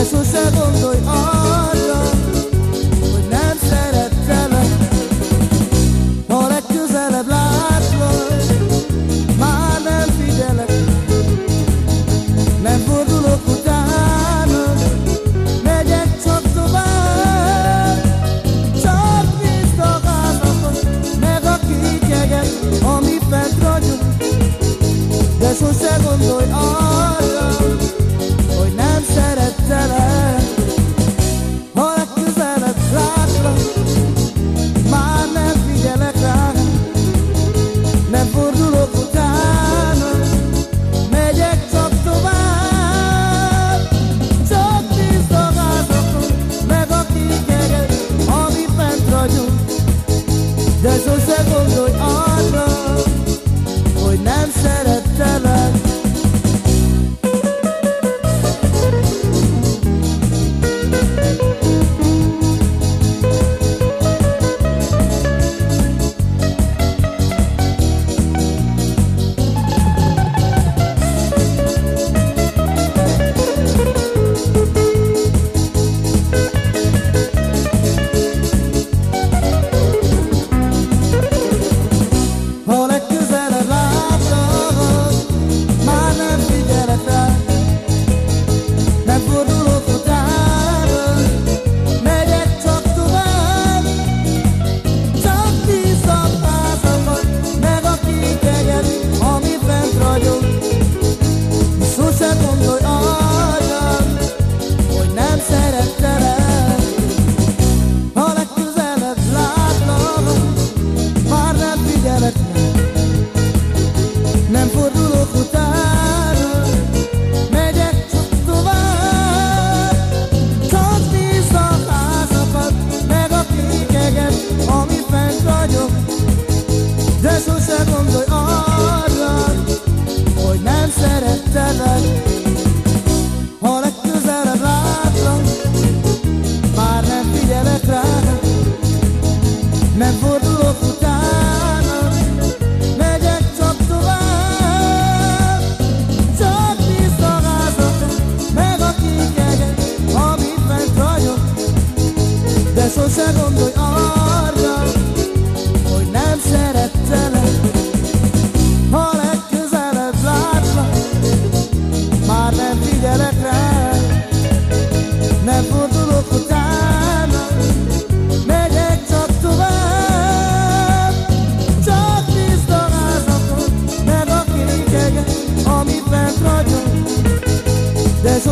Jesús es donde hoy. Sose gondolj arra con rồi ơi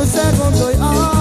second day.